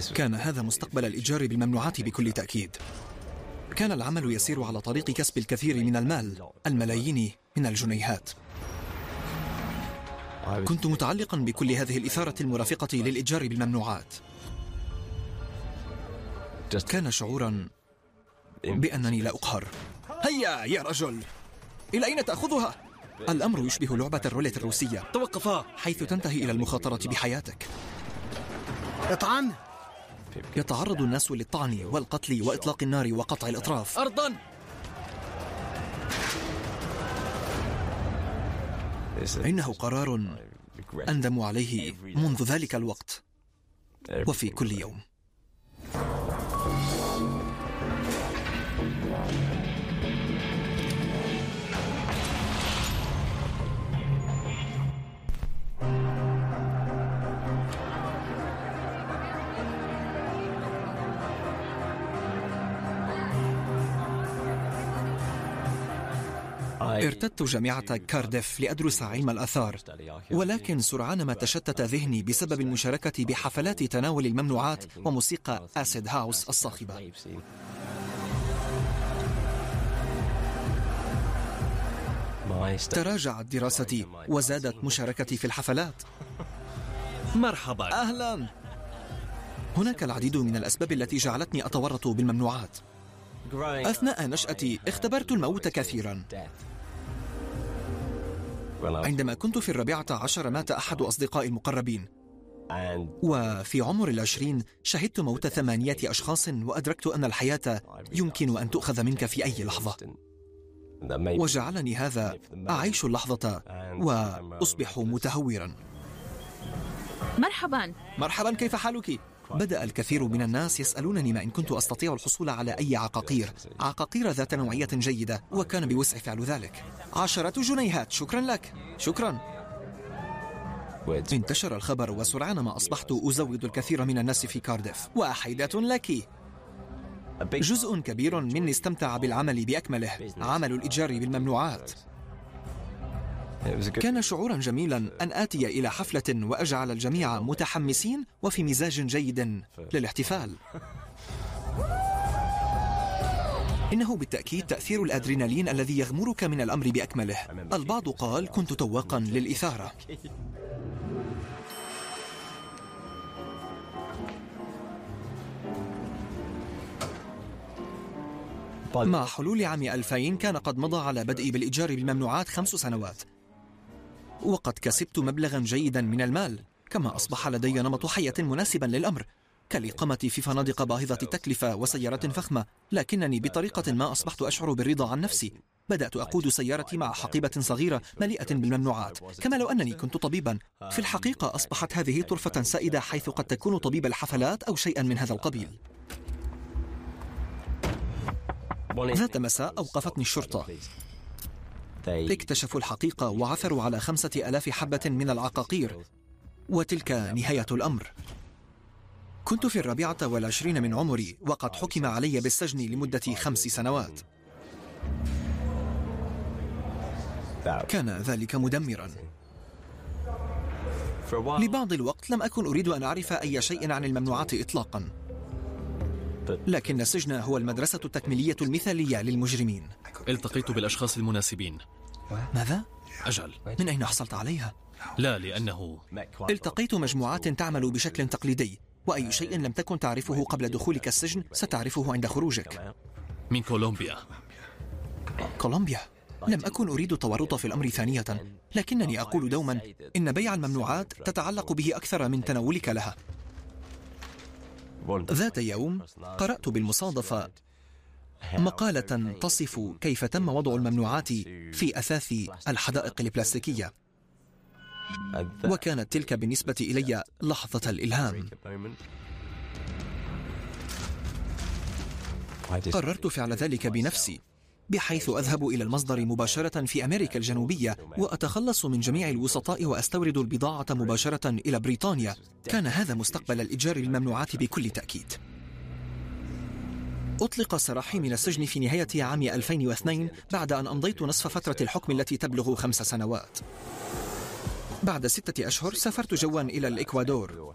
كان هذا مستقبل الإتجار بالممنوعات بكل تأكيد. كان العمل يسير على طريق كسب الكثير من المال الملايين من الجنيهات. كنت متعلقا بكل هذه الإثارة المرافقة للإتجار بالممنوعات. كان شعورا بأنني لا أقهر. هيا يا رجل! إلى أين تأخذها؟ الأمر يشبه لعبة الروليت الروسية. توقفا! حيث تنتهي إلى المخاطرة بحياتك. اطعن يتعرض الناس للطعن والقتل وإطلاق النار وقطع الأطراف. أرضا. إنه قرار أندم عليه منذ ذلك الوقت. وفي كل يوم. ارتدت جامعة كارديف لأدرس علم الآثار ولكن سرعان ما تشتت ذهني بسبب المشاركة بحفلات تناول الممنوعات وموسيقى Acid House الصاخبة. تراجعت دراستي وزادت مشاركتي في الحفلات. مرحبا. أهلا. هناك العديد من الأسباب التي جعلتني أتورط بالممنوعات. أثناء نشأتي اختبرت الموت كثيرا. عندما كنت في الرابعة عشر مات أحد أصدقائي المقربين. وفي عمر العشرين شهدت موت ثمانية أشخاص وأدركت أن الحياة يمكن أن تؤخذ منك في أي لحظة. وجعلني هذا أعيش اللحظة وأصبح متهورا. مرحبا. مرحبا كيف حالك؟ بدأ الكثير من الناس يسألونني ما إن كنت أستطيع الحصول على أي عقاقير. عقاقير ذات نوعية جيدة وكان بوسعي فعل ذلك. عشرة جنيهات شكرا لك. شكرا. انتشر الخبر وسرعان ما أصبحت أزود الكثير من الناس في كارديف. وحيدة لك. جزء كبير مني استمتع بالعمل بأكمله. عمل الإتجار بالممنوعات. كان شعورا جميلا أن آتي إلى حفلة وأجعل الجميع متحمسين وفي مزاج جيد للاحتفال. إنه بالتأكيد تأثير الأدرينالين الذي يغمرك من الأمر بأكمله. البعض قال كنت تواقا للإثارة. مع حلول عام 2000 كان قد مضى على بدء بالإتجار بالممنوعات خمس سنوات. وقد كسبت مبلغا جيدا من المال كما أصبح لدي نمط حياة مناسبا للأمر. كالإقامة في فنادق باهظة التكلفة وسيارات فخمة لكنني بطريقة ما أصبحت أشعر بالرضا عن نفسي. بدأت أقود سيارتي مع حقيبة صغيرة مليئة بالممنوعات. كما لو أنني كنت طبيبا. في الحقيقة أصبحت هذه طرفة سائدة حيث قد تكون طبيب الحفلات أو شيئا من هذا القبيل. ذات مساء أوقفتني الشرطة. اكتشفوا الحقيقة وعثروا على خمسة ألاف حبة من العقاقير. وتلك نهاية الأمر. كنت في الرابعة والعشرين من عمري وقد حكم علي بالسجن لمدة خمس سنوات. كان ذلك مدمرا. لبعض الوقت لم أكن أريد أن أعرف أي شيء عن الممنوعات إطلاقا. لكن السجن هو المدرسة التكميلية المثالية للمجرمين. التقيت بالأشخاص المناسبين. ماذا؟ أجل. من أين حصلت عليها؟ لا لأنه التقيت مجموعات تعمل بشكل تقليدي وأي شيء لم تكن تعرفه قبل دخولك السجن ستعرفه عند خروجك. من كولومبيا. كولومبيا؟ لم أكن أريد التورط في الأمر ثانية لكنني أقول دوما إن بيع الممنوعات تتعلق به أكثر من تناولك لها. ذات يوم قرأت بالمصادفة مقالة تصف كيف تم وضع الممنوعات في أثاث الحدائق البلاستيكية. وكانت تلك بالنسبة إلي لحظة الإلهام. قررت فعل ذلك بنفسي. بحيث أذهب إلى المصدر مباشرة في أمريكا الجنوبية وأتخلص من جميع الوسطاء وأستورد البضاعة مباشرة إلى بريطانيا. كان هذا مستقبل الإتجار الممنوعات بكل تأكيد. أطلق سراحي من السجن في نهاية عام 2002 بعد أن أمضيت نصف فترة الحكم التي تبلغ خمس سنوات. بعد ستة أشهر سافرت جوا إلى الإكوادور.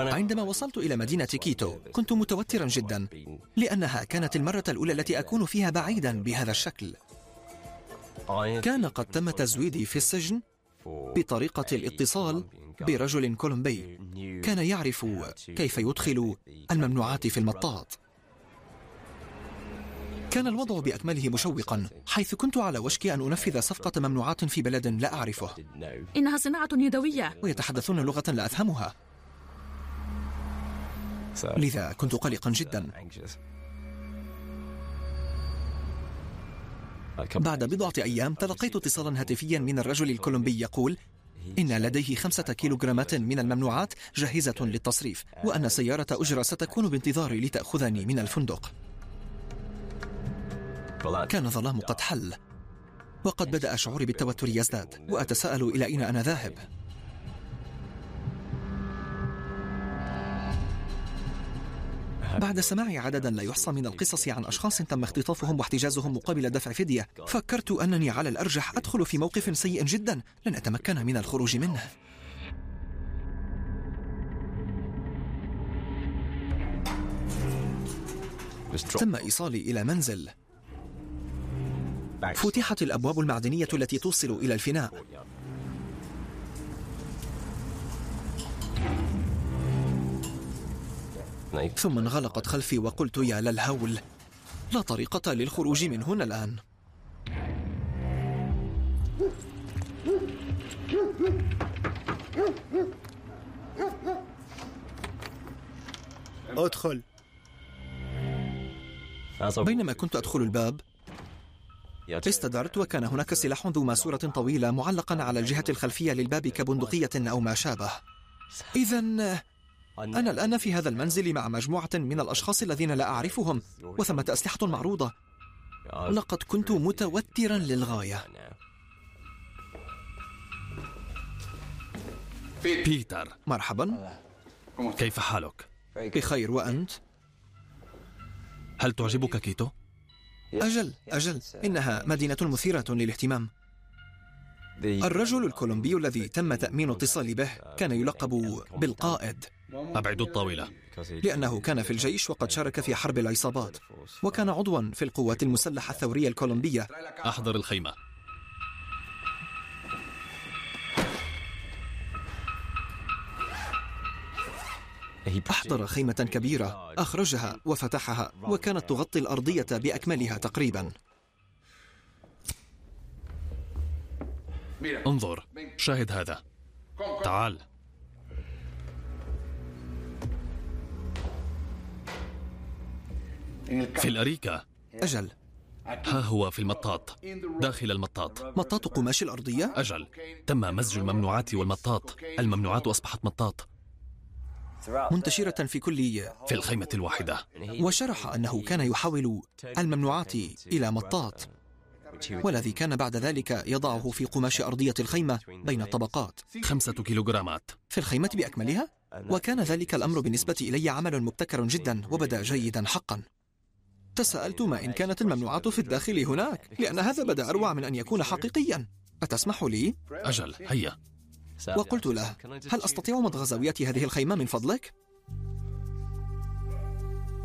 عندما وصلت إلى مدينة كيتو كنت متوترا جدا لأنها كانت المرة الأولى التي أكون فيها بعيدا بهذا الشكل. كان قد تم تزويدي في السجن بطريقة الاتصال برجل كولومبي. كان يعرف كيف يدخل الممنوعات في المطاط. كان الوضع بأكمله مشوقا حيث كنت على وشك أن أنفذ صفقة ممنوعات في بلد لا أعرفه. إنها صناعة يدوية. ويتحدثون لغة لا أفهمها. لذا كنت قلقا جدا. بعد بضعة أيام تلقيت اتصالا هاتفيا من الرجل الكولومبي يقول إن لديه خمسة كيلوغرامات من الممنوعات جاهزة للتصريف وأن سيارة أجرة ستكون بانتظاري لتأخذني من الفندق. كان الظلام قد حل وقد بدأ شعوري بالتوتر يزداد وأتساءل إلى أين أنا ذاهب. بعد سماع عددا لا يحصى من القصص عن أشخاص تم اختطافهم واحتجازهم مقابل دفع فدية فكرت أنني على الأرجح أدخل في موقف سيء جدا لن أتمكن من الخروج منه. تم إيصالي إلى منزل. فتحت الأبواب المعدنية التي توصل إلى الفناء. ثم انغلقت خلفي وقلت يا للهول لا طريقة للخروج من هنا الآن. ادخل. بينما كنت أدخل الباب استدرت وكان هناك سلاح ذو ماسورة طويلة معلقا على الجهة الخلفية للباب كبندقية أو ما شابه. إذا أنا الآن في هذا المنزل مع مجموعة من الأشخاص الذين لا أعرفهم وثمة أسلحة معروضة. لقد كنت متوترا للغاية. بيتر. مرحبا. كيف حالك؟ بخير وأنت؟ هل تعجبك كيتو؟ أجل أجل. إنها مدينة مثيرة للاهتمام. الرجل الكولومبي الذي تم تأمين اتصالي به كان يلقب بالقائد. أبعد الطاولة. لأنه كان في الجيش وقد شارك في حرب العصابات وكان عضوا في القوات المسلحة الثورية الكولومبية. أحضر الخيمة. أحضر خيمة كبيرة أخرجها وفتحها وكانت تغطي الأرضية بأكملها تقريبا. انظر شاهد هذا. تعال. في الأريكة. أجل. ها هو في المطاط. داخل المطاط. مطاط قماش الأرضية؟ أجل. تم مزج الممنوعات والمطاط. الممنوعات أصبحت مطاط. منتشرة في كل في الخيمة الواحدة. وشرح أنه كان يحول الممنوعات إلى مطاط. والذي كان بعد ذلك يضعه في قماش أرضية الخيمة بين الطبقات خمسة كيلوغرامات. في الخيمة بأكملها؟ وكان ذلك الأمر بالنسبة إلي عمل مبتكر جدا وبدأ جيدا حقا. تساءلت ما إن كانت الممنوعات في الداخل هناك لأن هذا بدا أروع من أن يكون حقيقيا. أتسمح لي؟ أجل هيا. وقلت له هل أستطيع مضغ زاوية هذه الخيمة من فضلك؟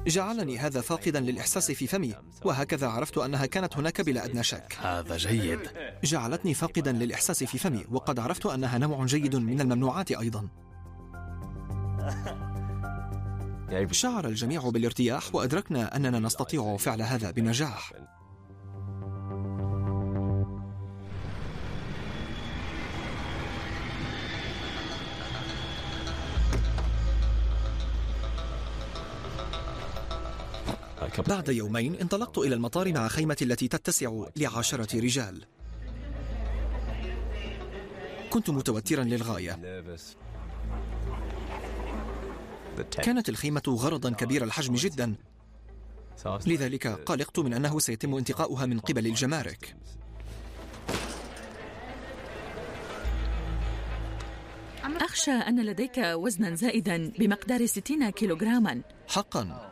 جعلني هذا فاقدا للإحساس في فمي وهكذا عرفت أنها كانت هناك بلا أدنى شك. هذا جيد. جعلتني فاقدا للإحساس في فمي وقد عرفت أنها نوع جيد من الممنوعات أيضا. شعر الجميع بالارتياح وأدركنا أننا نستطيع فعل هذا بنجاح. بعد يومين انطلقت إلى المطار مع خيمة التي تتسع لعشرة رجال. كنت متوترا للغاية. كانت الخيمة غرضا كبير الحجم جدا. لذلك قلقت من أنه سيتم انتقاؤها من قبل الجمارك. أخشى أن لديك وزنا زائدا بمقدار 60 كيلوغراما. حقا.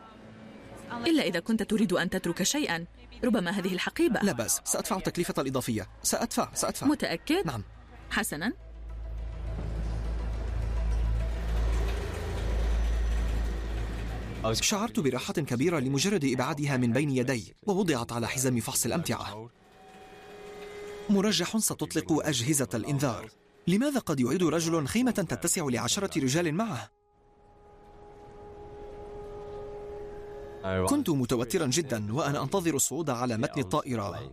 إلا إذا كنت تريد أن تترك شيئا ربما هذه الحقيبة. لا بأس سأدفع التكلفة الإضافية. سأدفع سأدفع. متأكد؟ نعم. حسنا. شعرت براحة كبيرة لمجرد إبعادها من بين يدي ووضعت على حزام فحص الأمتعة. مرجح ستطلق أجهزة الإنذار. لماذا قد يعيد رجل خيمة تتسع لعشرة رجال معه؟ كنت متوترا جدا وأنا أنتظر الصعود على متن الطائرة.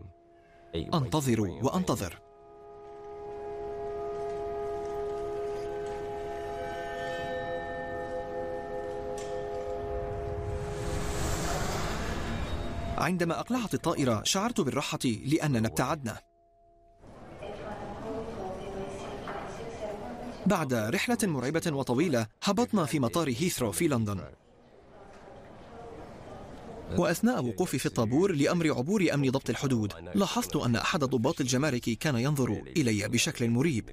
أنتظر وأنتظر. عندما أقلعت الطائرة شعرت بالراحة لأننا ابتعدنا بعد رحلة مرعبة وطويلة هبطنا في مطار هيثرو في لندن. وأثناء وقوفي في الطابور لأمر عبور أمن ضبط الحدود لاحظت أن أحد ضباط الجمارك كان ينظر إلي بشكل مريب.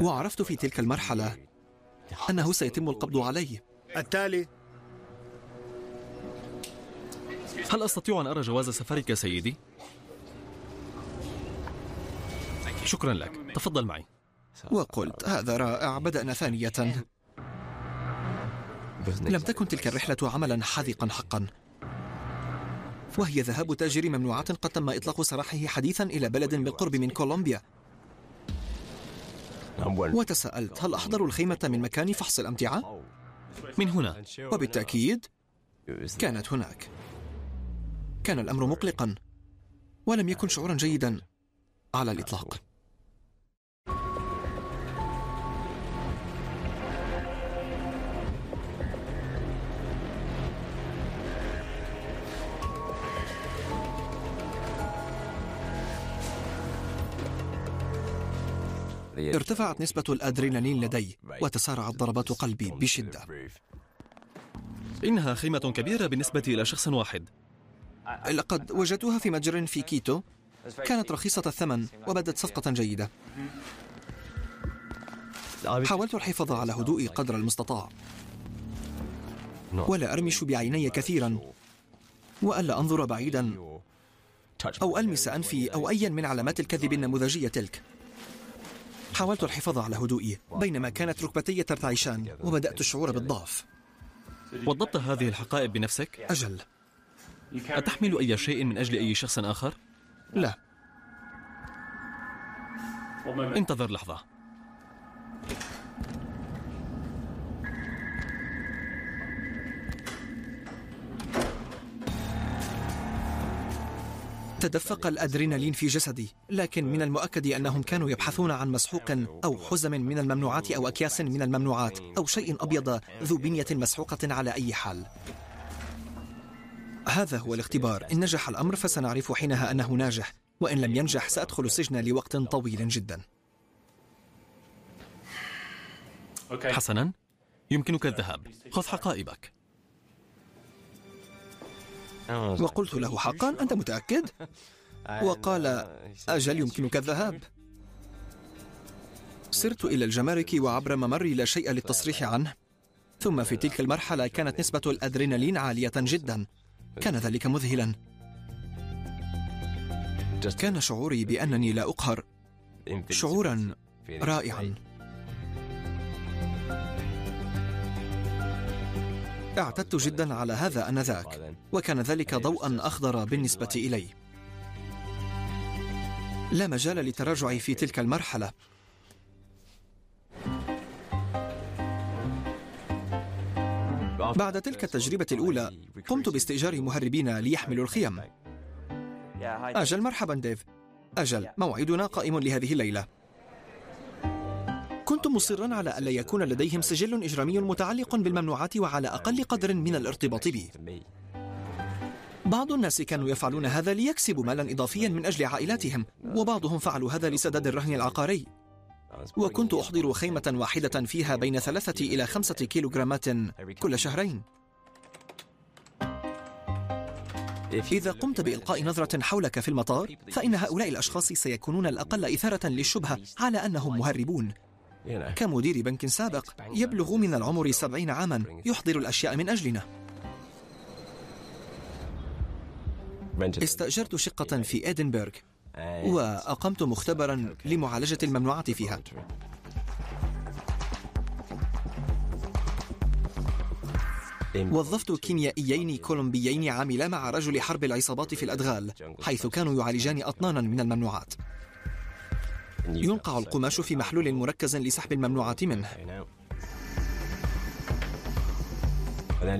وعرفت في تلك المرحلة أنه سيتم القبض علي التالي. هل أستطيع أن أرى جواز سفرك سيدي؟ شكرا لك. تفضل معي. وقلت هذا رائع. بدأنا ثانية. لم تكن تلك الرحلة عملا حاذقا حقا. وهي ذهاب تاجر ممنوعات قد تم إطلاق سراحه حديثا إلى بلد بالقرب من كولومبيا. وتساءلت هل أحضر الخيمة من مكان فحص الأمتعة؟ من هنا. وبالتأكيد كانت هناك. كان الأمر مقلقا ولم يكن شعورا جيدا على الإطلاق. ارتفعت نسبة الأدرينالين لدي وتسارعت ضربات قلبي بشدة. إنها خيمة كبيرة بالنسبة إلى شخص واحد. لقد وجدتها في متجر في كيتو. كانت رخيصة الثمن وبدت صفقة جيدة. حاولت الحفاظ على هدوئي قدر المستطاع. ولا أرمش بعيني كثيرا. وألا أنظر بعيدا. أو ألمس أنفي أو أيا من علامات الكذب النموذجية تلك. حاولت الحفاظ على هدوئي بينما كانت ركبتي ترتعشان وبدأت الشعور بالضعف وضبط هذه الحقائب بنفسك؟ أجل أتحمل أي شيء من أجل أي شخص آخر؟ لا انتظر لحظة تدفق الأدرينالين في جسدي لكن من المؤكد أنهم كانوا يبحثون عن مسحوق أو حزم من الممنوعات أو أكياس من الممنوعات أو شيء أبيض ذو بنية مسحوقة على أي حال. هذا هو الاختبار. إن نجح الأمر فسنعرف حينها أنه ناجح وإن لم ينجح سأدخل السجن لوقت طويل جدا. حسنا يمكنك الذهاب. خذ حقائبك. وقلت له حقا أنت متأكد؟ وقال أجل يمكنك الذهاب. سرت إلى الجمارك وعبر ممري لا شيء للتصريح عنه. ثم في تلك المرحلة كانت نسبة الأدرينالين عالية جدا. كان ذلك مذهلا. كان شعوري بأنني لا أقهر. شعورا رائعا. اعتدت جدا على هذا آنذاك وكان ذلك ضوءا أخضر بالنسبة إلي. لا مجال للتراجع في تلك المرحلة. بعد تلك التجربة الأولى قمت باستئجار مهربين ليحملوا الخيم أجل مرحبا ديف. أجل موعدنا قائم لهذه الليلة. كنت مصرا على ألا يكون لديهم سجل إجرامي متعلق بالممنوعات وعلى أقل قدر من الارتباط بي بعض الناس كانوا يفعلون هذا ليكسبوا مالا إضافيا من أجل عائلاتهم وبعضهم فعلوا هذا لسداد الرهن العقاري. وكنت أحضر خيمة واحدة فيها بين ثلاثة إلى خمسة كيلوغرامات كل شهرين. إذا قمت بإلقاء نظرة حولك في المطار فإن هؤلاء الأشخاص سيكونون الأقل إثارة للشبهة على أنهم مهربون. كمدير بنك سابق يبلغ من العمر سبعين عاما يحضر الأشياء من أجلنا. استأجرت شقة في إدنبرغ وأقمت مختبرا لمعالجة الممنوعات فيها. وظفت كيميائيين كولومبيين عاملا مع رجل حرب العصابات في الأدغال حيث كانوا يعالجان أطنانا من الممنوعات. ينقع القماش في محلول مركز لسحب الممنوعات منه.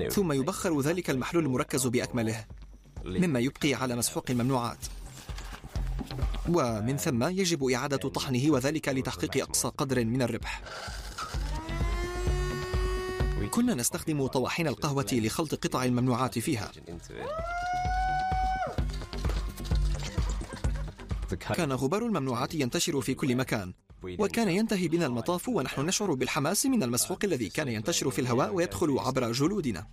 ثم يبخر ذلك المحلول المركز بأكمله مما يبقي على مسحوق الممنوعات. ومن ثم يجب إعادة طحنه وذلك لتحقيق أقصى قدر من الربح. كنا نستخدم طواحين القهوة لخلط قطع الممنوعات فيها. كان غبار الممنوعات ينتشر في كل مكان. وكان ينتهي بنا المطاف ونحن نشعر بالحماس من المسحوق الذي كان ينتشر في الهواء ويدخل عبر جلودنا.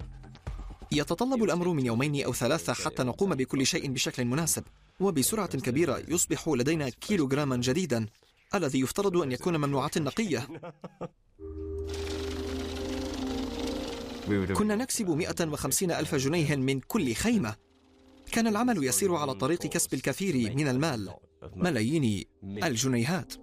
يتطلب الأمر من يومين أو ثلاثة حتى نقوم بكل شيء بشكل مناسب وبسرعة كبيرة يصبح لدينا كيلوغراما جديدا الذي يفترض أن يكون ممنوعات نقية. كنا نكسب 150 ألف جنيه من كل خيمة. كان العمل يسير على طريق كسب الكثير من المال. ملايين الجنيهات.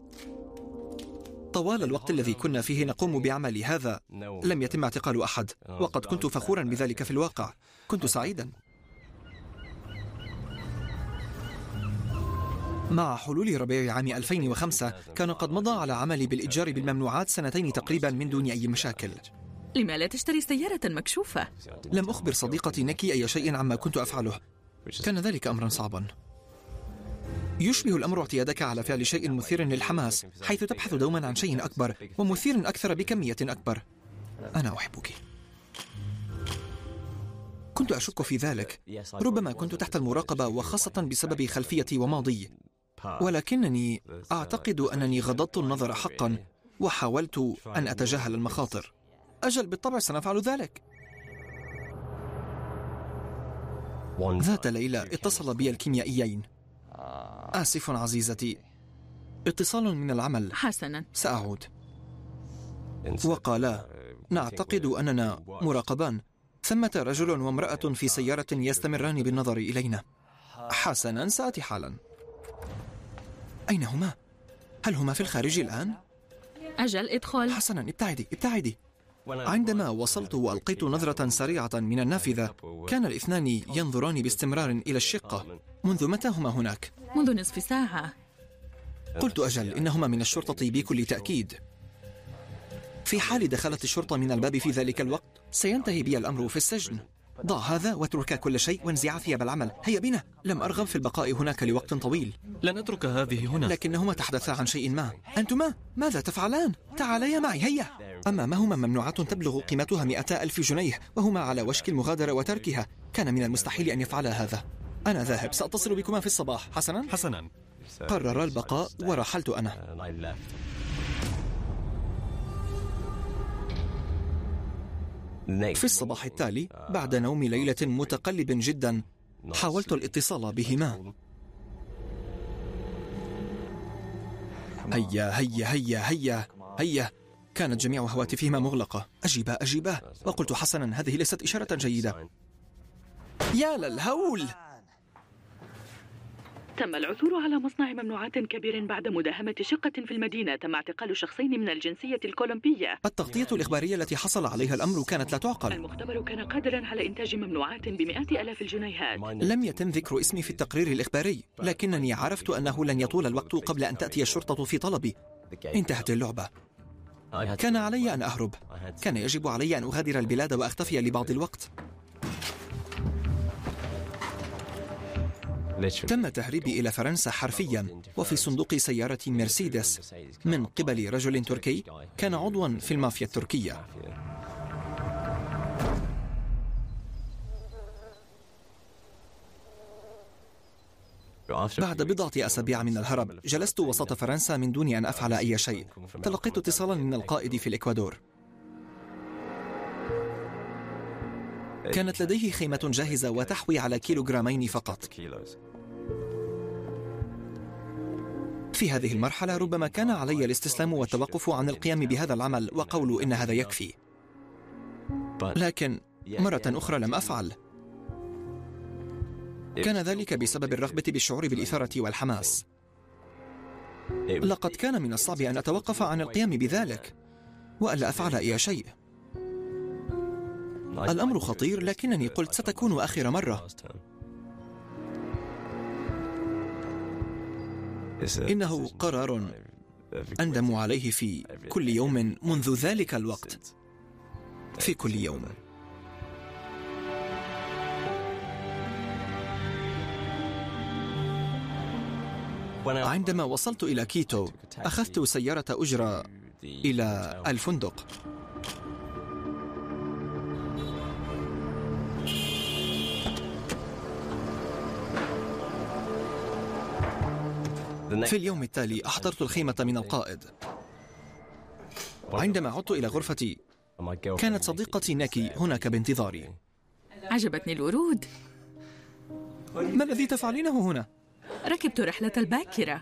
طوال الوقت الذي كنا فيه نقوم بعمل هذا لم يتم اعتقال أحد. وقد كنت فخورا بذلك في الواقع. كنت سعيدا. مع حلول ربيع عام 2005 كان قد مضى على عملي بالإتجار بالممنوعات سنتين تقريبا من دون أي مشاكل. لما لا تشتري سيارة مكشوفة؟ لم أخبر صديقتي نكي أي شيء عما كنت أفعله. كان ذلك أمرا صعبا. يشبه الأمر اعتيادك على فعل شيء مثير للحماس حيث تبحث دوما عن شيء أكبر ومثير أكثر بكمية أكبر. أنا أحبك. كنت أشك في ذلك. ربما كنت تحت المراقبة وخاصة بسبب خلفيتي وماضي. ولكنني أعتقد أنني غضضت النظر حقا وحاولت أن أتجاهل المخاطر. أجل بالطبع سنفعل ذلك. ذات ليلة اتصل بي الكيميائيين. آسف عزيزتي. اتصال من العمل. حسنا. سأعود. وقالا نعتقد أننا مراقبان. ثمة رجل وامرأة في سيارة يستمران بالنظر إلينا. حسنا سآتي حالا. أين هما؟ هل هما في الخارج الآن؟ أجل ادخل حسنا ابتعدي ابتعدي. عندما وصلت وألقيت نظرة سريعة من النافذة كان الاثنان ينظران باستمرار إلى الشقة. منذ متى هما هناك؟ منذ نصف ساعة. قلت أجل إنهما من الشرطة بكل تأكيد. في حال دخلت الشرطة من الباب في ذلك الوقت سينتهي بي الأمر في السجن. ضع هذا واترك كل شيء وانزعا ثياب العمل. هيا بنا. لم أرغب في البقاء هناك لوقت طويل. لن أترك هذه هنا. لكنهما تحدثا عن شيء ما. أنتما؟ ماذا تفعلان؟ تعاليا معي. هيا. أمامهما ممنوعات تبلغ قيمتها مئتا ألف جنيه وهما على وشك المغادرة وتركها. كان من المستحيل أن يفعلا هذا. أنا ذاهب. سأتصل بكما في الصباح. حسنا؟ حسنا. قرر البقاء ورحلت أنا. في الصباح التالي بعد نوم ليلة متقلب جدا حاولت الاتصال بهما. هيا هيا هيا هيا هيا. كانت جميع هواتفهما مغلقة. أجيبا أجيبا. وقلت حسنا هذه ليست إشارة جيدة. يا للهول! تم العثور على مصنع ممنوعات كبير بعد مداهمة شقة في المدينة تم اعتقال شخصين من الجنسية الكولومبية. التغطية الإخبارية التي حصل عليها الأمر كانت لا تعقل. المختبر كان قادرا على إنتاج ممنوعات بمئات ألاف الجنيهات. لم يتم ذكر اسمي في التقرير الإخباري لكنني عرفت أنه لن يطول الوقت قبل أن تأتي الشرطة في طلبي. انتهت اللعبة. كان علي أن أهرب. كان يجب علي أن أغادر البلاد وأختفي لبعض الوقت. تم تهريبي إلى فرنسا حرفيا وفي صندوق سيارة مرسيدس. من قبل رجل تركي كان عضوا في المافيا التركية. بعد بضعة أسابيع من الهرب جلست وسط فرنسا من دون أن أفعل أي شيء. تلقيت اتصالا من القائد في الإكوادور. كانت لديه خيمة جاهزة وتحوي على كيلوغرامين فقط. في هذه المرحلة ربما كان علي الاستسلام والتوقف عن القيام بهذا العمل وقول إن هذا يكفي. لكن مرة أخرى لم أفعل. كان ذلك بسبب الرغبة بالشعور بالإثارة والحماس. لقد كان من الصعب أن أتوقف عن القيام بذلك وألا أفعل أي شيء. الأمر خطير لكنني قلت ستكون آخر مرة. إنه قرار أندم عليه في كل يوم منذ ذلك الوقت. في كل يوم. عندما وصلت إلى كيتو أخذت سيارة أجرة إلى الفندق. في اليوم التالي أحضرت الخيمة من القائد. عندما عدت إلى غرفتي كانت صديقتي ناكي هناك بانتظاري. عجبتني الورود. ما الذي تفعلينه هنا؟ ركبت رحلة الباكرة.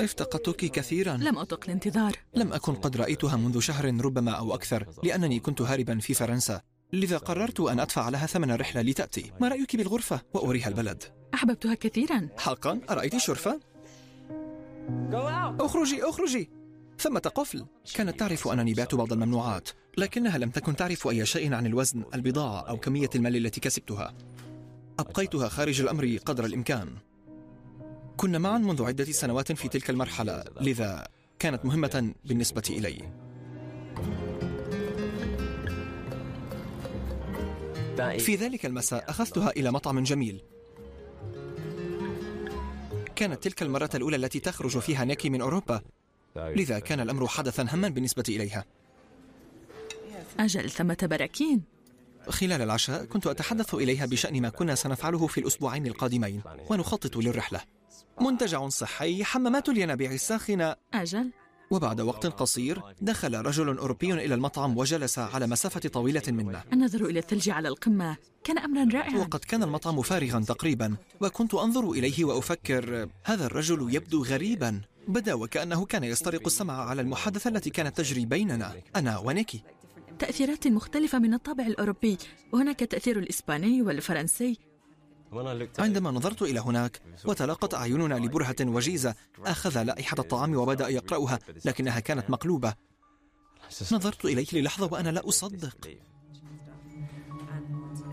افتقدتك كثيرا. لم أطق الانتظار. لم أكن قد رأيتها منذ شهر ربما أو أكثر لأنني كنت هاربا في فرنسا. لذا قررت أن أدفع لها ثمن الرحلة لتأتي. ما رأيك بالغرفة وأريها البلد؟ أحببتها كثيرا. حقا أرأيت الشرفة؟ أخرجي أخرجي. ثمة قفل. كانت تعرف أنني بعت بعض الممنوعات لكنها لم تكن تعرف أي شيء عن الوزن البضاعة أو كمية المال التي كسبتها. أبقيتها خارج الأمر قدر الإمكان. كنا معا منذ عدة سنوات في تلك المرحلة لذا كانت مهمة بالنسبة إلي. في ذلك المساء أخذتها إلى مطعم جميل. كانت تلك المرة الأولى التي تخرج فيها نيكي من أوروبا. لذا كان الأمر حدثا هما بالنسبة إليها. أجل ثمة براكين. خلال العشاء كنت أتحدث إليها بشأن ما كنا سنفعله في الأسبوعين القادمين ونخطط للرحلة. منتجع صحي حمامات الينابيع الساخنة. أجل. وبعد وقت قصير دخل رجل أوروبي إلى المطعم وجلس على مسافة طويلة منا. النظر إلى الثلج على القمة. كان أمرا رائعا. وقد كان المطعم فارغا تقريبا وكنت أنظر إليه وأفكر هذا الرجل يبدو غريبا. بدا وكأنه كان يسترق السمع على المحادثة التي كانت تجري بيننا أنا ونيكي. تأثيرات مختلفة من الطابع الأوروبي. وهناك تأثير الإسباني والفرنسي. عندما نظرت إلى هناك وتلاقت أعيننا لبرهة وجيزة. أخذ لائحة الطعام وبدأ يقرأها لكنها كانت مقلوبة. نظرت إليه للحظة وأنا لا أصدق.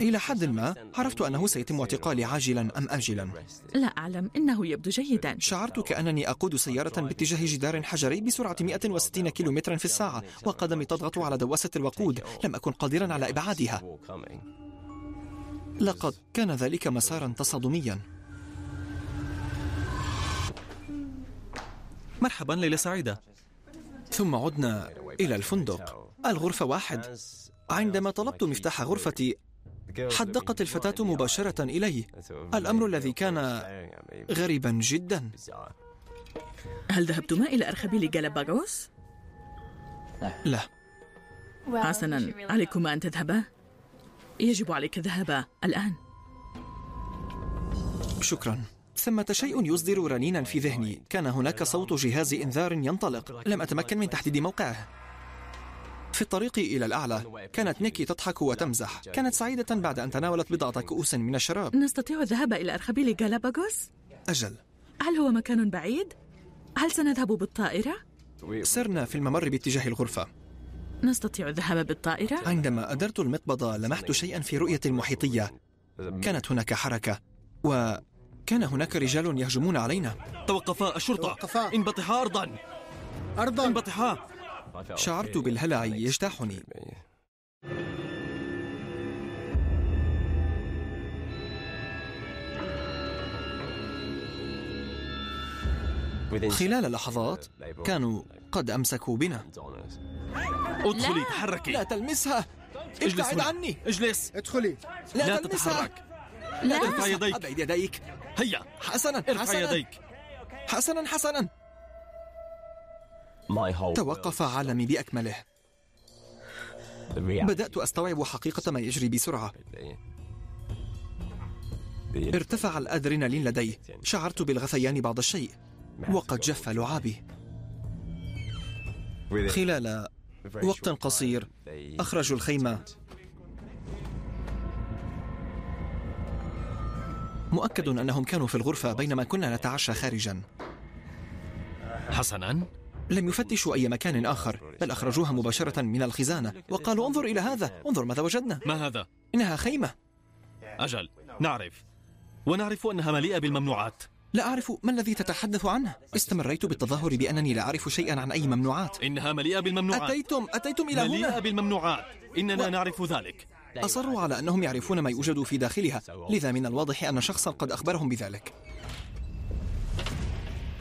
إلى حد ما عرفت أنه سيتم اعتقالي عاجلا أم آجلا. لا أعلم إنه يبدو جيدا. شعرت كأنني أقود سيارة باتجاه جدار حجري بسرعة 160 كيلومترا في الساعة وقدمي تضغط على دواسة الوقود. لم أكن قادرا على إبعادها. لقد كان ذلك مسارا تصادميا. مرحبا ليلة سعيدة. ثم عدنا إلى الفندق. الغرفة واحد. عندما طلبت مفتاح غرفتي حدقت الفتاة مباشرة إلي الأمر الذي كان غريبا جدا. هل ذهبتما إلى أرخبيل جالاباغوس؟ لا. حسنا عليكما أن تذهبا. يجب عليك الذهاب الآن. شكرا. ثمة شيء يصدر رنينا في ذهني. كان هناك صوت جهاز إنذار ينطلق. لم أتمكن من تحديد موقعه. في الطريق إلى الأعلى كانت نيكي تضحك وتمزح. كانت سعيدة بعد أن تناولت بضعة كؤوس من الشراب. نستطيع الذهاب إلى أرخبيل جالاباغوس؟ أجل. هل هو مكان بعيد؟ هل سنذهب بالطائرة؟ سرنا في الممر باتجاه الغرفة. نستطيع الذهاب بالطائرة؟ عندما أدرت المقبض لمحت شيئا في رؤية المحيطية. كانت هناك حركة وكان هناك رجال يهجمون علينا. توقفا الشرطة. توقفا. انبطحا أرضا. أرضا. انبطحا. شعرت بالهلع يجتاحني. خلال لحظات كانوا قد أمسكوا بنا. ادخلي تحركي. لا تلمسها. اجلس ابتعد هنا. عني. اجلس. ادخلي. لا, لا تلمسها. تتحرك. لا ارفع يديك أبعد يديك. هيا. حسنا ارفع حسنا. يديك. حسنا حسنا. توقف عالمي بأكمله. بدأت أستوعب حقيقة ما يجري بسرعة. ارتفع الأدرينالين لدي. شعرت بالغثيان بعض الشيء. وقد جف لعابي. خلال وقت قصير. أخرجوا الخيمة. مؤكد أنهم كانوا في الغرفة بينما كنا نتعشى خارجا. حسنا. لم يفتشوا أي مكان آخر بل أخرجوها مباشرة من الخزانة. وقالوا انظر إلى هذا. انظر ماذا وجدنا. ما هذا؟ إنها خيمة. أجل نعرف. ونعرف أنها مليئة بالممنوعات. لا أعرف ما الذي تتحدث عنه. استمريت بالتظاهر بأنني لا أعرف شيئا عن أي ممنوعات. إنها مليئة بالممنوعات. أتيتم أتيتم إلى مليئة هنا. بالممنوعات. إننا و- نعرف ذلك. أصروا على أنهم يعرفون ما يوجد في داخلها. لذا من الواضح أن شخصا قد أخبرهم بذلك.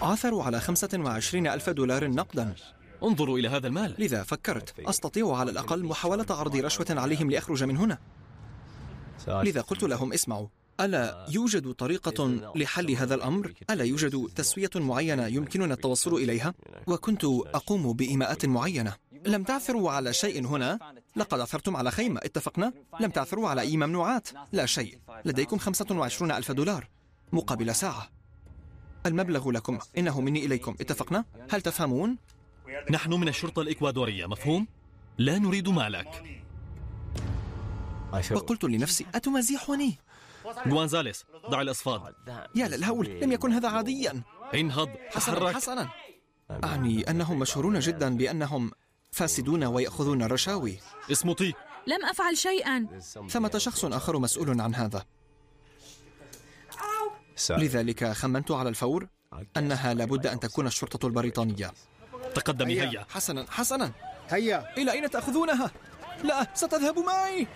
عثروا على 25 ألف دولار نقدا. انظروا إلى هذا المال. لذا فكرت. أستطيع على الأقل محاولة عرض رشوة عليهم لأخرج من هنا. لذا قلت لهم اسمعوا. ألا يوجد طريقة لحل هذا الأمر؟ ألا يوجد تسوية معينة يمكننا التوصل إليها؟ وكنت أقوم بإيماءات معينة لم تعثروا على شيء هنا؟ لقد عثرتم على خيمة اتفقنا؟ لم تعثروا على أي ممنوعات؟ لا شيء لديكم 25 ألف دولار مقابل ساعة المبلغ لكم إنه مني إليكم اتفقنا؟ هل تفهمون؟ نحن من الشرطة الإكوادورية مفهوم؟ لا نريد مالك وقلت لنفسي أتمازحني؟ جوانزاليس ضع الأصفاد. يا للهول لم يكن هذا عاديا. انهض حسنا تحرك حسنا. أعني أنهم مشهورون جدا بأنهم فاسدون ويأخذون الرشاوي اصمتي لم أفعل شيئا. ثمة شخص آخر مسؤول عن هذا. لذلك خمنت على الفور أنها لابد أن تكون الشرطة البريطانية. تقدمي هيا. حسنا حسنا. هيا. إلى أين تأخذونها؟ لا ستذهب معي.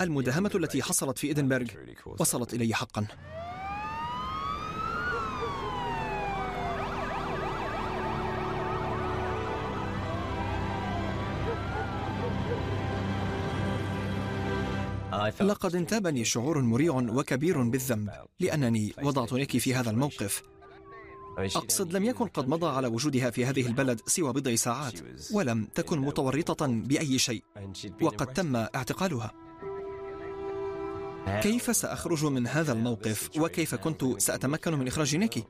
المداهمة التي حصلت في إدنبرغ وصلت إلي حقا. لقد انتابني شعور مريع وكبير بالذنب لأنني وضعت نيكي في هذا الموقف. أقصد لم يكن قد مضى على وجودها في هذه البلد سوى بضع ساعات ولم تكن متورطة بأي شيء وقد تم اعتقالها. كيف سأخرج من هذا الموقف؟ وكيف كنت سأتمكن من إخراج نيكي؟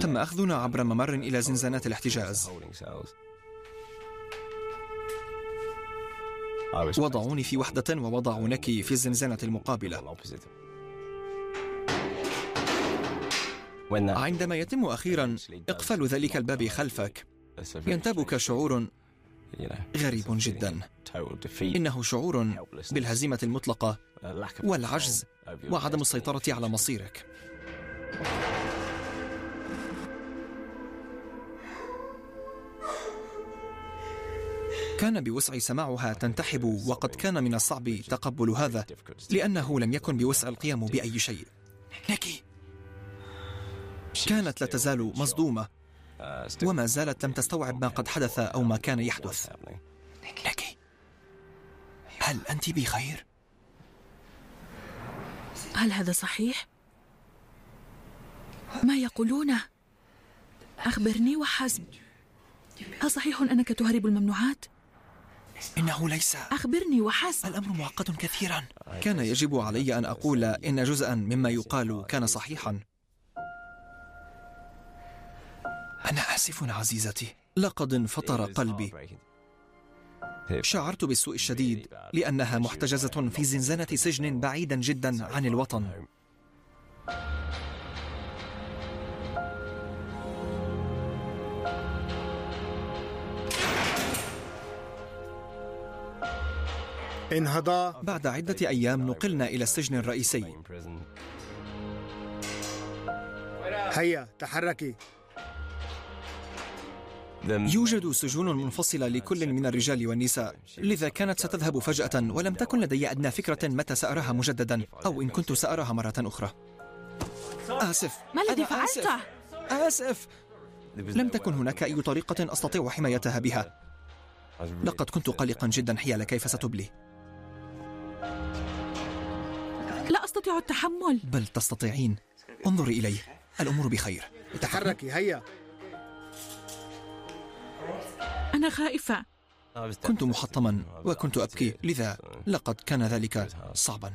تم أخذنا عبر ممر إلى زنزانات الاحتجاز. وضعوني في وحدة ووضعوا نيكي في الزنزانة المقابلة. عندما يتم أخيرا إقفال ذلك الباب خلفك. ينتابك شعور غريب جدا. إنه شعور بالهزيمة المطلقة والعجز وعدم السيطرة على مصيرك. كان بوسعي سماعها تنتحب وقد كان من الصعب تقبل هذا لأنه لم يكن بوسع القيام بأي شيء. نيكي كانت لا تزال مصدومة. وما زالت لم تستوعب ما قد حدث أو ما كان يحدث. نيكي. هل أنت بخير؟ هل هذا صحيح؟ ما يقولونه أخبرني وحسب. أصحيح أنك تهرب الممنوعات؟ إنه ليس. أخبرني وحسب. الأمر معقد كثيرا. كان يجب علي أن أقول إن جزءا مما يقال كان صحيحا. أنا آسف عزيزتي. لقد انفطر قلبي. شعرت بالسوء الشديد لأنها محتجزة في زنزانة سجن بعيدا جدا عن الوطن. بعد عدة أيام نقلنا إلى السجن الرئيسي. هيا تحركي. يوجد سجون منفصلة لكل من الرجال والنساء. لذا كانت ستذهب فجأة ولم تكن لدي أدنى فكرة متى سأراها مجددا أو إن كنت سأراها مرة أخرى. آسف. ما الذي أنا آسف. فعلته؟ آسف. لم تكن هناك أي طريقة أستطيع حمايتها بها. لقد كنت قلقا جدا حيال كيف ستبلي. لا أستطيع التحمل. بل تستطيعين. انظري إلي. الأمور بخير. تحركي هيا. أنا خائفة. كنت محطما وكنت أبكي لذا لقد كان ذلك صعبا.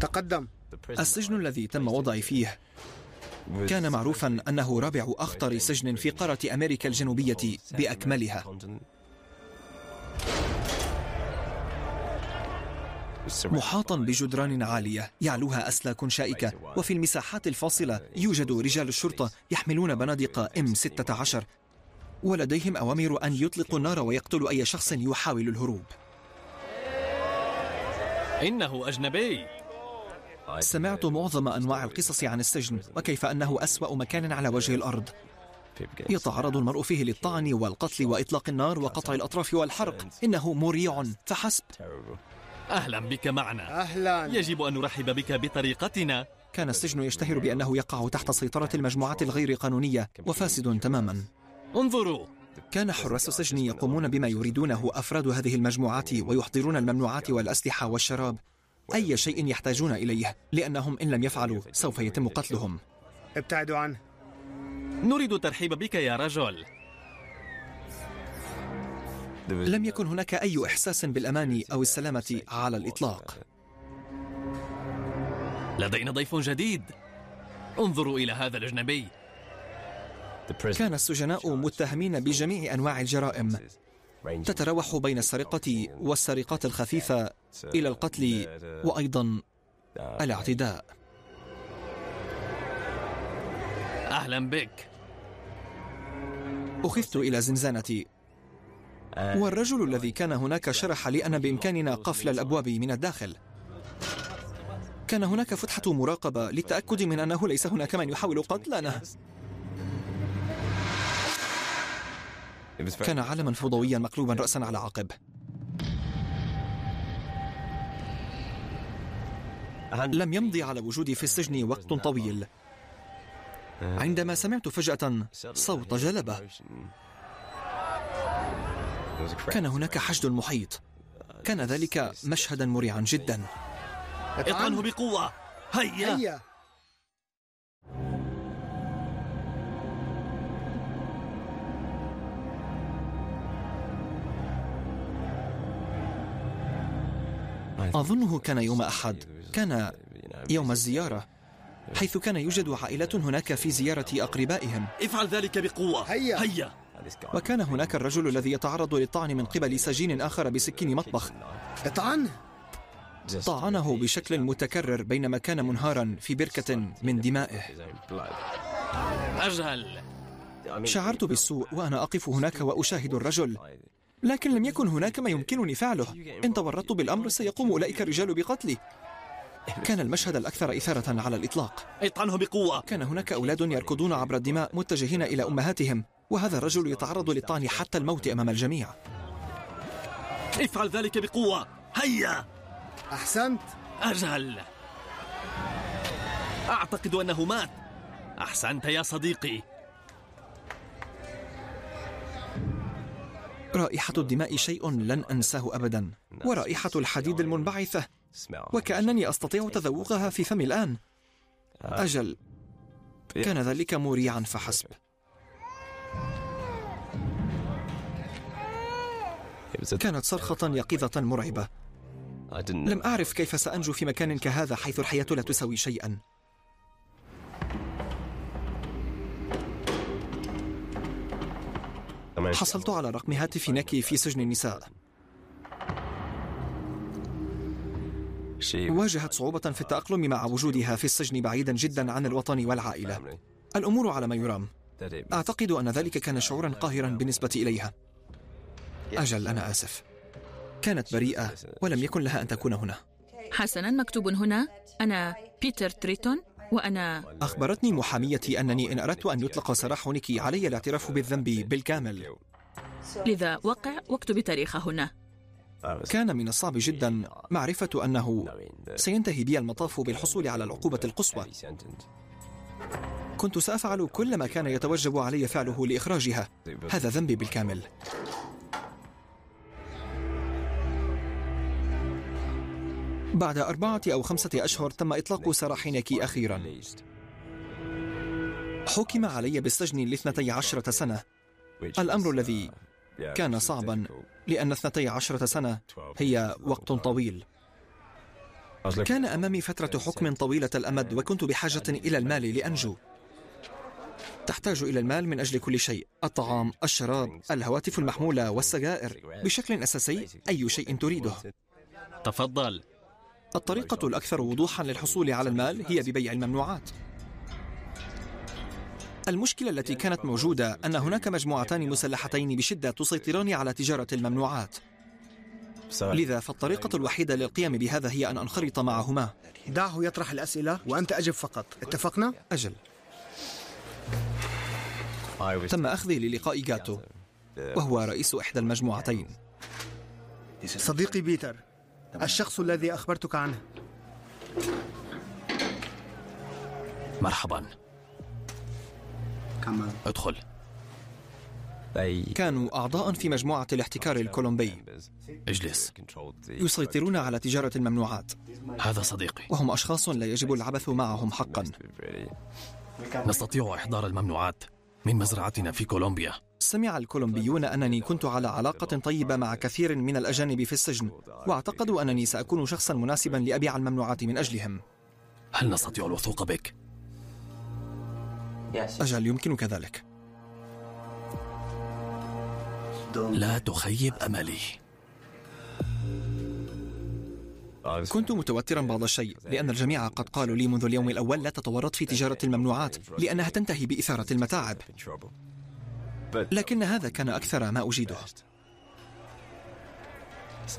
تقدم. السجن الذي تم وضعي فيه كان معروفا أنه رابع أخطر سجن في قارة أمريكا الجنوبية بأكملها. محاطا بجدران عالية يعلوها أسلاك شائكة. وفي المساحات الفاصلة يوجد رجال الشرطة يحملون بنادق إم 16 ولديهم أوامر أن يطلقوا النار ويقتلوا أي شخص يحاول الهروب. إنه أجنبي. سمعت معظم أنواع القصص عن السجن وكيف أنه أسوأ مكان على وجه الأرض. يتعرض المرء فيه للطعن والقتل وإطلاق النار وقطع الأطراف والحرق. إنه مريع. فحسب. أهلا بك معنا. أهلا. يجب أن نرحب بك بطريقتنا. كان السجن يشتهر بأنه يقع تحت سيطرة المجموعات الغير قانونية وفاسد تماما. انظروا. كان حراس السجن يقومون بما يريدونه أفراد هذه المجموعات ويحضرون الممنوعات والأسلحة والشراب. أي شيء يحتاجون إليه لأنهم إن لم يفعلوا سوف يتم قتلهم. ابتعدوا عنه. نريد الترحيب بك يا رجل. لم يكن هناك أي إحساس بالأمان أو السلامة على الإطلاق. لدينا ضيف جديد. انظروا إلى هذا الأجنبي. كان السجناء متهمين بجميع أنواع الجرائم. تتراوح بين السرقة والسرقات الخفيفة إلى القتل وأيضا الاعتداء. أهلا بك. أخذت إلى زنزانتي والرجل الذي كان هناك شرح لي أن بإمكاننا قفل الأبواب من الداخل. كان هناك فتحة مراقبة للتأكد من أنه ليس هناك من يحاول قتلنا. كان عالما فوضويا مقلوبا رأسا على عقب. لم يمضي على وجودي في السجن وقت طويل. عندما سمعت فجأة صوت جلبة. كان هناك حشد محيط. كان ذلك مشهدا مريعا جدا. اطعنه بقوة. هيا. هيا. أظنه كان يوم أحد. كان يوم الزيارة حيث كان يوجد عائلة هناك في زيارة أقربائهم. افعل ذلك بقوة. هيا. هيا. وكان هناك الرجل الذي يتعرض للطعن من قبل سجين آخر بسكين مطبخ. اطعنه طعنه بشكل متكرر بينما كان منهارا في بركة من دمائه. أجهل. شعرت بالسوء وأنا أقف هناك وأشاهد الرجل لكن لم يكن هناك ما يمكنني فعله. إن تورطت بالأمر سيقوم أولئك الرجال بقتلي كان المشهد الأكثر إثارة على الإطلاق. اطعنه بقوة. كان هناك أولاد يركضون عبر الدماء متجهين إلى أمهاتهم. وهذا الرجل يتعرض للطعن حتى الموت أمام الجميع. افعل ذلك بقوة. هيا. أحسنت. أجل أعتقد أنه مات. أحسنت يا صديقي. رائحة الدماء شيء لن أنساه أبدا. ورائحة الحديد المنبعثة. وكأنني أستطيع تذوقها في فمي الآن. أجل. كان ذلك مريعا فحسب. كانت صرخة يقظة مرعبة. لم أعرف كيف سأنجو في مكان كهذا حيث الحياة لا تساوي شيئا. حصلت على رقم هاتف ناكي في سجن النساء. واجهت صعوبة في التأقلم مع وجودها في السجن بعيدا جدا عن الوطن والعائلة. الأمور على ما يرام. أعتقد أن ذلك كان شعورا قاهرا بالنسبة إليها. أجل أنا آسف. كانت بريئة ولم يكن لها أن تكون هنا. حسنا مكتوب هنا أنا بيتر تريتون وأنا أخبرتني محاميتي أنني إن أردت أن يطلق سراح نيكي علي الاعتراف بالذنب بالكامل. لذا وقع واكتب تاريخه هنا. كان من الصعب جدا معرفة أنه سينتهي بي المطاف بالحصول على العقوبة القصوى. كنت سأفعل كل ما كان يتوجب علي فعله لإخراجها. هذا ذنبي بالكامل. بعد أربعة أو خمسة أشهر تم إطلاق سراح نيكي أخيرا. حكم علي بالسجن لاثنتي عشرة سنة. الأمر الذي كان صعبا لأن اثنتي عشرة سنة هي وقت طويل. كان أمامي فترة حكم طويلة الأمد وكنت بحاجة إلى المال لأنجو. تحتاج إلى المال من أجل كل شيء الطعام، الشراب، الهواتف المحمولة والسجائر. بشكل أساسي أي شيء تريده. تفضل. الطريقة الأكثر وضوحا للحصول على المال هي ببيع الممنوعات. المشكلة التي كانت موجودة أن هناك مجموعتان مسلحتين بشدة تسيطران على تجارة الممنوعات. لذا فالطريقة الوحيدة للقيام بهذا هي أن أنخرط معهما. دعه يطرح الأسئلة وأنت أجب فقط. اتفقنا؟ أجل. تم أخذي للقاء جاتو وهو رئيس إحدى المجموعتين. صديقي بيتر الشخص الذي أخبرتك عنه. مرحبا. ادخل. كانوا أعضاء في مجموعة الاحتكار الكولومبي. اجلس. يسيطرون على تجارة الممنوعات. هذا صديقي. وهم أشخاص لا يجب العبث معهم حقا. نستطيع إحضار الممنوعات من مزرعتنا في كولومبيا. سمع الكولومبيون أنني كنت على علاقة طيبة مع كثير من الأجانب في السجن واعتقدوا أنني سأكون شخصا مناسبا لأبيع الممنوعات من أجلهم. هل نستطيع الوثوق بك؟ أجل يمكنك ذلك. لا تخيب أملي. كنت متوترا بعض الشيء لأن الجميع قد قالوا لي منذ اليوم الأول لا تتورط في تجارة الممنوعات لأنها تنتهي بإثارة المتاعب. لكن هذا كان أكثر ما أجيده.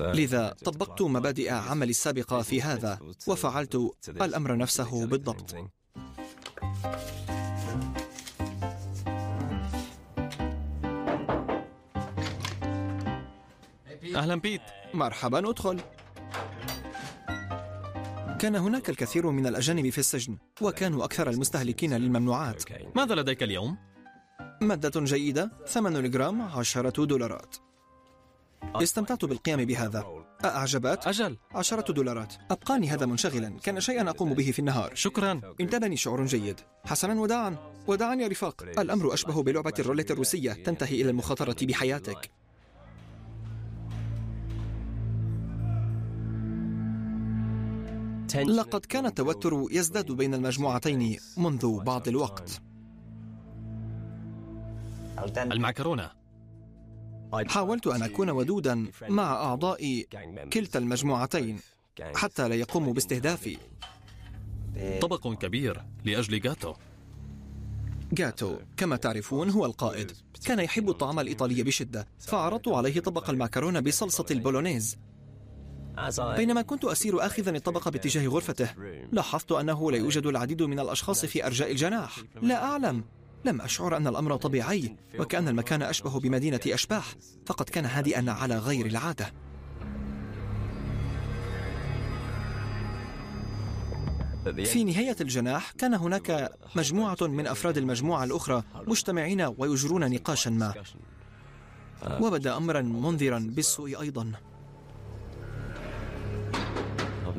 لذا طبقت مبادئ عملي السابقة في هذا وفعلت الأمر نفسه بالضبط. أهلا بيت. مرحبا أدخل. كان هناك الكثير من الأجانب في السجن وكانوا أكثر المستهلكين للممنوعات. ماذا لديك اليوم؟ مادة جيدة ثمن الجرام عشرة دولارات. استمتعت بالقيام بهذا. أعجبت؟ أجل. عشرة دولارات. أبقاني هذا منشغلا. كان شيئا أقوم به في النهار. شكرا. انتابني شعور جيد. حسنا وداعا. وداعا يا رفاق. الأمر أشبه بلعبة الرولة الروسية. تنتهي إلى المخاطرة بحياتك. لقد كان التوتر يزداد بين المجموعتين منذ بعض الوقت. المعكرونة. حاولت أن أكون ودودا مع أعضاء كلتا المجموعتين حتى لا يقوموا باستهدافي. طبق كبير لأجل جاتو. جاتو كما تعرفون هو القائد. كان يحب الطعام الإيطالي بشدة فعرضت عليه طبق المعكرونة بصلصة البولونيز. بينما كنت أسير آخذا الطبق باتجاه غرفته لاحظت أنه لا يوجد العديد من الأشخاص في أرجاء الجناح. لا أعلم. لم أشعر أن الأمر طبيعي وكأن المكان أشبه بمدينة أشباح فقد كان هادئا على غير العادة. في نهاية الجناح كان هناك مجموعة من أفراد المجموعة الأخرى مجتمعين ويجرون نقاشا ما. وبدأ أمرا منذرا بالسوء أيضا.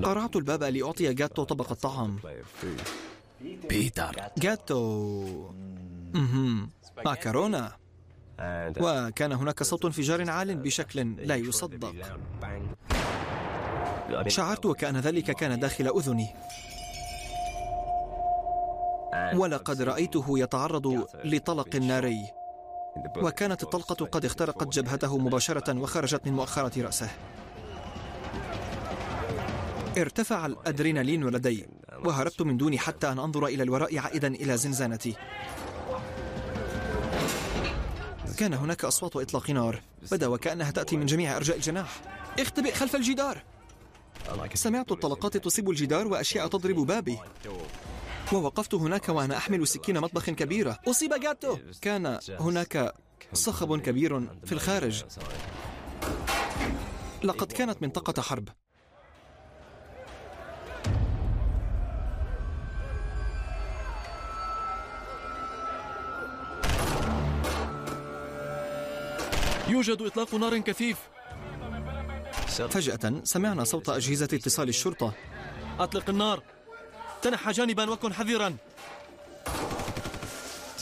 قرعت الباب لأعطي جاتو طبق الطعام. بيتر. جاتو. مهم. ماكارونا. وكان هناك صوت انفجار عال بشكل لا يصدق. شعرت وكأن ذلك كان داخل أذني. ولقد رأيته يتعرض لطلق ناري. وكانت الطلقة قد اخترقت جبهته مباشرة وخرجت من مؤخرة رأسه. ارتفع الأدرينالين لدي وهربت من دون حتى أن أنظر إلى الوراء عائدا إلى زنزانتي. كان هناك أصوات إطلاق نار. بدأ وكأنها تأتي من جميع أرجاء الجناح. اختبئ خلف الجدار. سمعت الطلقات تصيب الجدار وأشياء تضرب بابي. ووقفت هناك وأنا أحمل سكين مطبخ كبيرة. أصيب جاتو. كان هناك صخب كبير في الخارج. لقد كانت منطقة حرب. يوجد إطلاق نار كثيف. فجأة سمعنا صوت أجهزة اتصال الشرطة. أطلق النار. تنحى جانبا وكن حذرا.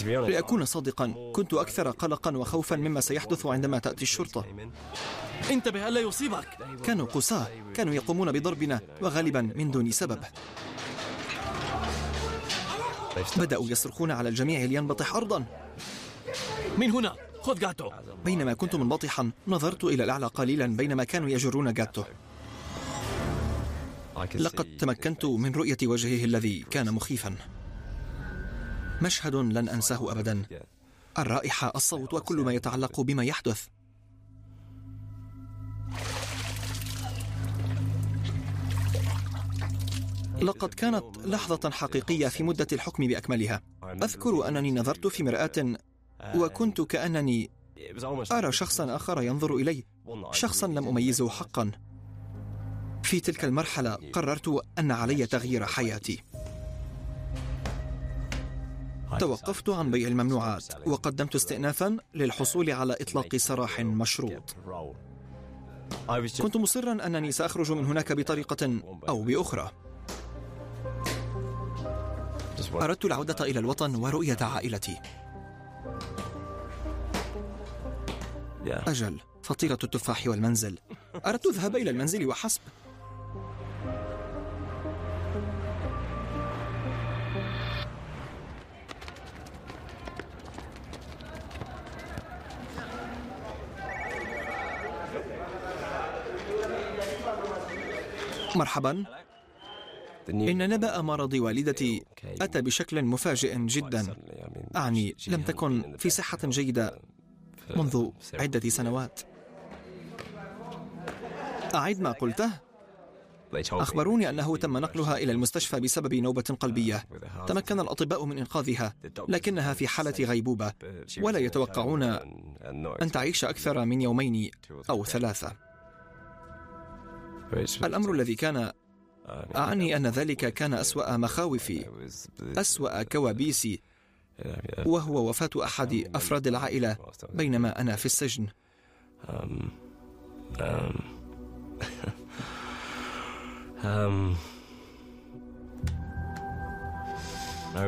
لأكون صادقا كنت أكثر قلقا وخوفا مما سيحدث عندما تأتي الشرطة. انتبه ألا يصيبك. كانوا قساة كانوا يقومون بضربنا وغالبا من دون سبب. بدأوا يصرخون على الجميع لينبطح أرضا. من هنا. خذ جاتو. بينما كنت منبطحا نظرت إلى الأعلى قليلا بينما كانوا يجرون جاتو. لقد تمكنت من رؤية وجهه الذي كان مخيفا. مشهد لن أنساه أبدا. الرائحة الصوت وكل ما يتعلق بما يحدث. لقد كانت لحظة حقيقية في مدة الحكم بأكملها. أذكر أنني نظرت في مرآة وكنت كأنني أرى شخصا آخر ينظر إلي شخصا لم أميزه حقا. في تلك المرحلة قررت أن علي تغيير حياتي. توقفت عن بيع الممنوعات وقدمت استئنافا للحصول على إطلاق سراح مشروط. كنت مصرا أنني سأخرج من هناك بطريقة أو بأخرى. أردت العودة إلى الوطن ورؤية عائلتي. أجل فطيرة التفاح والمنزل. أردت الذهاب إلى المنزل وحسب. مرحبا. إن نبأ مرض والدتي. أتى بشكل مفاجئ جدا. أعني لم تكن في صحة جيدة. منذ عدة سنوات. أعد ما قلته. أخبروني أنه تم نقلها إلى المستشفى بسبب نوبة قلبية. تمكن الأطباء من إنقاذها لكنها في حالة غيبوبة ولا يتوقعون أن تعيش أكثر من يومين أو ثلاثة. الأمر الذي كان أعني أن ذلك كان أسوأ مخاوفي أسوأ كوابيسي وهو وفاة أحد أفراد العائلة بينما أنا في السجن.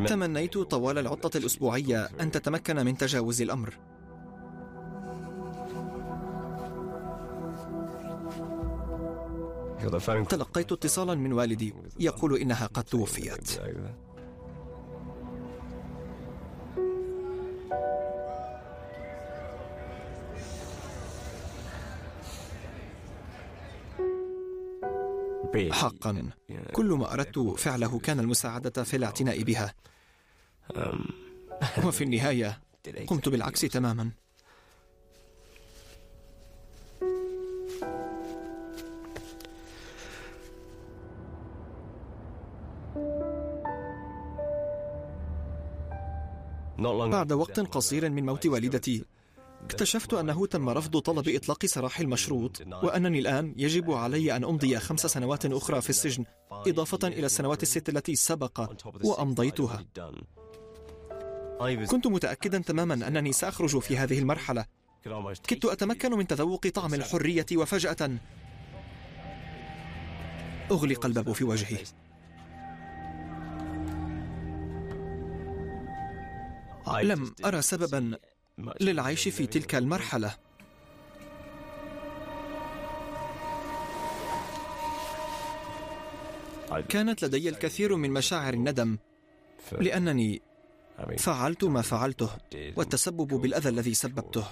تمنيت طوال العطلة الأسبوعية أن تتمكن من تجاوز الأمر. تلقيت اتصالا من والدي يقول إنها قد توفيت. حقا. كل ما أردت فعله كان المساعدة في الاعتناء بها. وفي النهاية قمت بالعكس تماما. بعد وقت قصير من موت والدتي اكتشفت أنه تم رفض طلب إطلاق سراح المشروط وأنني الآن يجب علي أن أمضي خمس سنوات أخرى في السجن إضافة إلى السنوات الست التي سبق وأمضيتها. كنت متأكدا تماما أنني سأخرج في هذه المرحلة. كدت أتمكن من تذوق طعم الحرية وفجأة. أغلق الباب في وجهي. لم أرى سببا. للعيش في تلك المرحلة. كانت لدي الكثير من مشاعر الندم لأنني فعلت ما فعلته والتسبب بالأذى الذي سببته.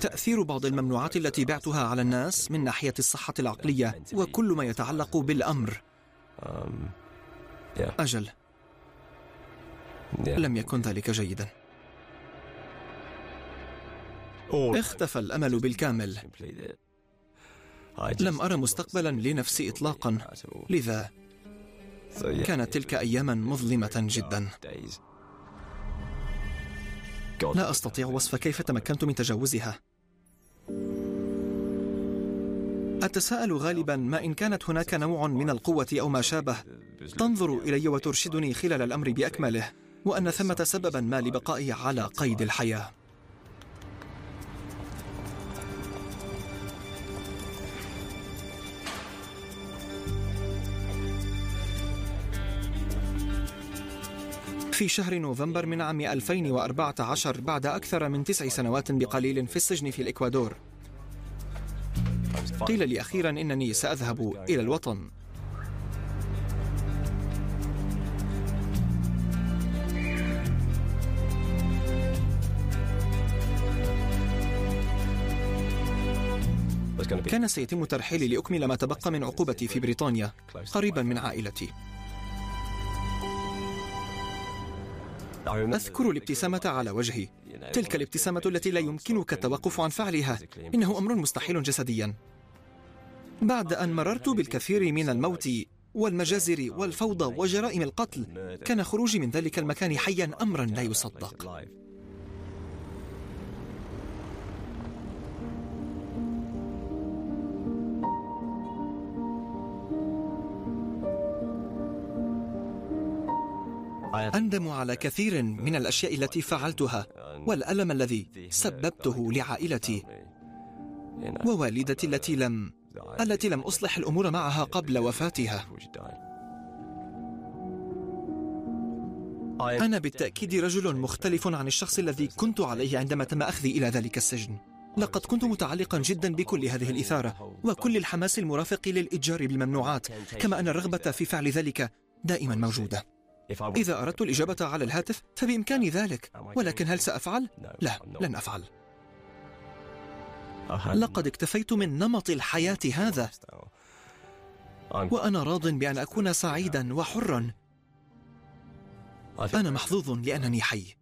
تأثير بعض الممنوعات التي بعتها على الناس من ناحية الصحة العقلية وكل ما يتعلق بالأمر. أجل لم يكن ذلك جيدا. اختفى الأمل بالكامل. لم أرى مستقبلا لنفسي اطلاقا. لذا كانت تلك اياما مظلمة جدا. لا أستطيع وصف كيف تمكنت من تجاوزها. أتساءل غالبا ما إن كانت هناك نوع من القوة أو ما شابه. تنظر إلي وترشدني خلال الأمر بأكمله. وأن ثمة سببا ما لبقائي على قيد الحياة. في شهر نوفمبر من عام 2014 بعد أكثر من تسع سنوات بقليل في السجن في الإكوادور. قيل لي أخيرا إنني سأذهب إلى الوطن. كان سيتم ترحيلي لأكمل ما تبقى من عقوبتي في بريطانيا قريبا من عائلتي. أذكر الابتسامة على وجهي. تلك الابتسامة التي لا يمكنك التوقف عن فعلها. إنه أمر مستحيل جسديا. بعد أن مررت بالكثير من الموت والمجازر والفوضى وجرائم القتل كان خروجي من ذلك المكان حيا أمرا لا يصدق. أندم على كثير من الأشياء التي فعلتها والألم الذي سببته لعائلتي ووالدتي التي لم التي لم أصلح الأمور معها قبل وفاتها. أنا بالتأكيد رجل مختلف عن الشخص الذي كنت عليه عندما تم أخذي إلى ذلك السجن. لقد كنت متعلقا جدا بكل هذه الإثارة وكل الحماس المرافق للإتجار بالممنوعات كما أن الرغبة في فعل ذلك دائما موجودة. إذا أردت الإجابة على الهاتف فبإمكاني ذلك ولكن هل سأفعل؟ لا لن أفعل. لقد اكتفيت من نمط الحياة هذا. وأنا راض بأن أكون سعيدا وحرا. أنا محظوظ لأنني حي.